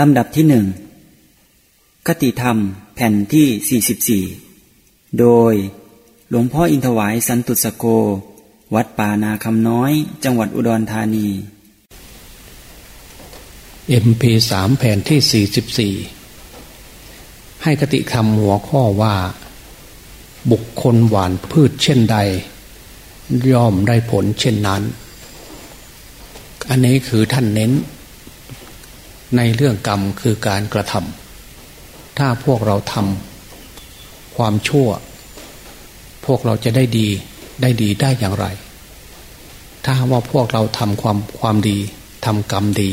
ลำดับที่หนึ่งคติธรรมแผ่นที่ 44 โดยหลวงพ่ออินทวายสันตุสโก วัดป่านาคำน้อย จังหวัดอุดรธานี MP3 แผ่นที่ 44 ให้คติธรรมหัวข้อว่า บุคคลหวานพืชเช่นใด ย่อมได้ผลเช่นนั้น อันนี้คือท่านเน้น ในเรื่องกรรมคือการกระทำถ้าพวกเราทำความชั่ว พวกเราจะได้ดีได้ดีได้อย่างไร ถ้าว่าพวกเราทำความความดีทำกรรมดี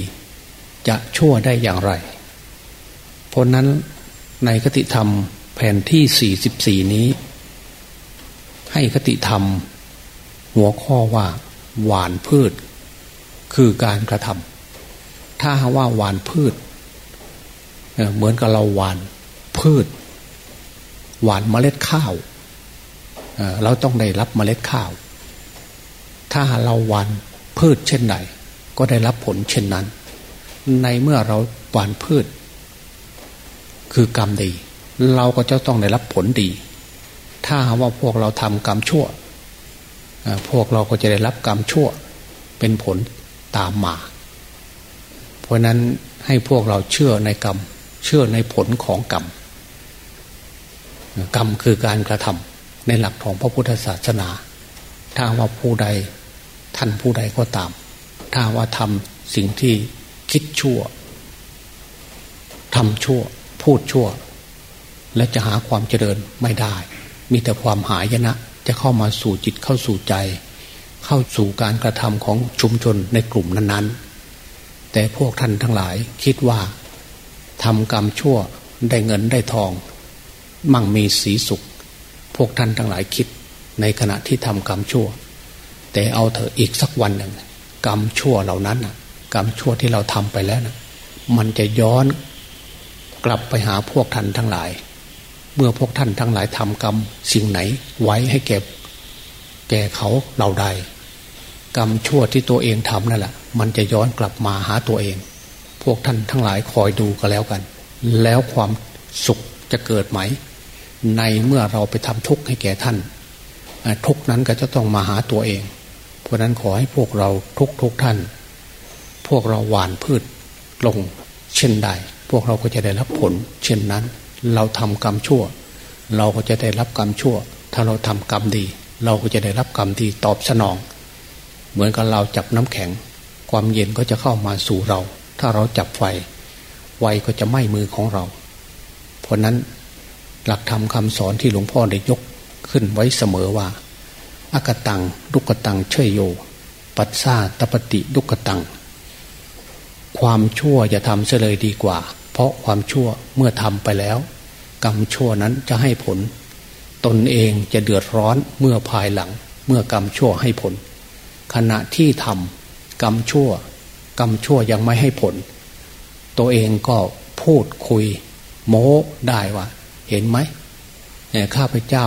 จะชั่วได้อย่างไรเพราะนั้นในคติธรรมแผ่นที่ 44 นี้ ให้คติธรรม หัวข้อว่า หวานพืช คือการกระทำ ถ้าว่าหวานพืชเหมือนกับเราหวานพืช หวานเมล็ดข้าวเราต้องได้รับเมล็ดข้าว ถ้าเราหวานพืชเช่นใดก็ได้รับผลเช่นนั้น ในเมื่อเราหวานพืช คือกรรมดี เราก็จะต้องได้รับผลดี ถ้าว่าพวกเราทำกรรมชั่ว พวกเราก็จะได้รับกรรมชั่ว เป็นผลตามมา ราะนั้นให้พวกเราเชื่อในกรรม เชื่อในผลของกรรม กรรมคือการกระทำในหลักของพระพุทธศาสนา ถ้าว่าผู้ใดท่านผู้ใดก็ตาม ถ้าว่าทำสิ่งที่คิดชั่วทำชั่ว พูดชั่ว และจะหาความเจริญไม่ได้ มีแต่ความหายนะ จะเข้ามาสู่จิตเข้าสู่ใจ เข้าสู่การกระทำของชุมชนในกลุ่มนั้นๆ แต่พวกท่านทั้งหลายคิดว่าทำกรรมชั่วได้เงินได้ทอง มั่งมีสีสุข พวกท่านทั้งหลายคิดในขณะที่ทำกรรมชั่ว แต่เอาเถอะอีกสักวันหนึ่งกรรมชั่วเหล่านั้นกรรมชั่วที่เราทำไปแล้วนะมันจะย้อนกลับไปหาพวกท่านทั้งหลาย เมื่อพวกท่านทั้งหลายทำกรรมสิ่งไหนไว้ให้เก็บแก่เขาเราใด รรมชั่วที่ตัวเองทำนั่นแหละมันจะย้อนกลับมาหาตัวเอง พวกท่านทั้งหลายคอยดูก็แล้วกัน แล้วความสุขจะเกิดไหม ในเมื่อเราไปทำทุกข์ให้แก่ท่าน ทุกนั้นก็จะต้องมาหาตัวเอง เพราะนั้นขอให้พวกเราทุกทุกท่าน พวกเราหวานพืชลงเช่นใด พวกเราก็จะได้รับผล เช่นนั้น เราทำกรรมชั่ว เราก็จะได้รับกรรมชั่ว ถ้าเราทำกรรมดี เราก็จะได้รับกรรมดีตอบสนอง เหมือนกับเราจับน้ำแข็ง ความเย็นก็จะเข้ามาสู่เรา ถ้าเราจับไฟ ไฟก็จะไหม้มือของเรา เพราะนั้นหลักธรรมคาสอนที่หลวงพ่อได้ยกขึ้นไว้เสมอว่าอากตังลุกตังเชยโย ปัสซาตปฏิลุกตัง ความชั่วจะทำเฉลยดีกว่า เพราะความชั่วเมื่อทำไปแล้ว กรรมชั่วนั้นจะให้ผล ตนเองจะเดือดร้อนเมื่อภายหลัง เมื่อกรรมชั่วให้ผล ขณะที่ทำกรรมชั่ว กรรมชั่วยังไม่ให้ผล ตัวเองก็พูดคุย โม้ได้ว่า เห็นไหมข้าพเจ้า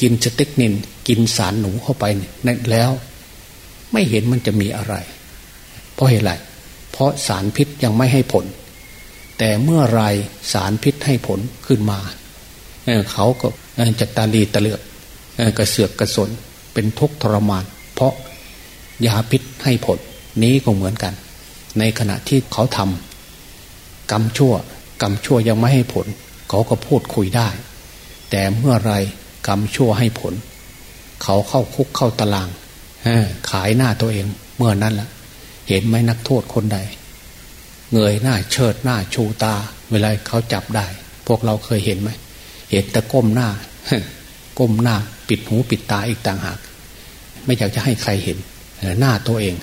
กินสเต็กนินกินสารหนูเข้าไปนั่นแล้ว ไม่เห็นมันจะมีอะไร เพราะเหตุไรเพราะสารพิษยังไม่ให้ผล แต่เมื่อไรสารพิษให้ผลขึ้นมาเเขาก็จะตาลีตะเลือกกระเสือกกระสนเป็นทุกข์ทรมาน เพราะ ยาพิษให้ผล นี้ก็เหมือนกัน ในขณะที่เขาทำกรรมชั่ว กรรมชั่วยังไม่ให้ผล เขาก็พูดคุยได้ แต่เมื่อไรกรรมชั่วให้ผล เขาเข้าคุกเข้าตารางขายหน้าตัวเองเมื่อนั้นละเห็นไหมนักโทษคนใด เงยหน้าเชิดหน้าชูตา เวลาเขาจับได้ พวกเราเคยเห็นไหมเห็นแต่ก้มหน้าก้มหน้า ปิดหูปิดตาอีกต่างหาก ไม่อยากจะให้ใครเห็น หน้าตัวเอง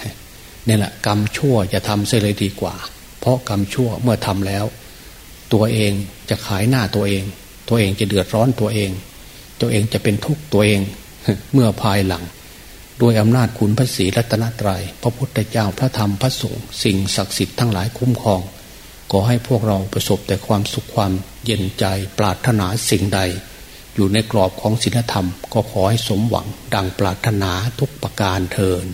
นี่แหละกรรมชั่วจะทำเสียเลยดีกว่า เพราะกรรมชั่วเมื่อทำแล้ว ตัวเองจะขายหน้าตัวเอง ตัวเองจะเดือดร้อนตัวเอง ตัวเองจะเป็นทุกข์ตัวเอง เมื่อภายหลัง ด้วยอำนาจคุณพระศรีรัตนตรยัยพระพุทธเจ้าพระธรรมพระสงฆ์สิ่งศักดิ์สิทธิ์ทั้งหลายคุ้มครองขอให้พวกเราประสบแต่ความสุขความเย็นใจปรารถนาสิ่งใด อยู่ในกรอบของศีลธรรม ก็ขอให้สมหวังดังปรารถนาทุกประการเทิน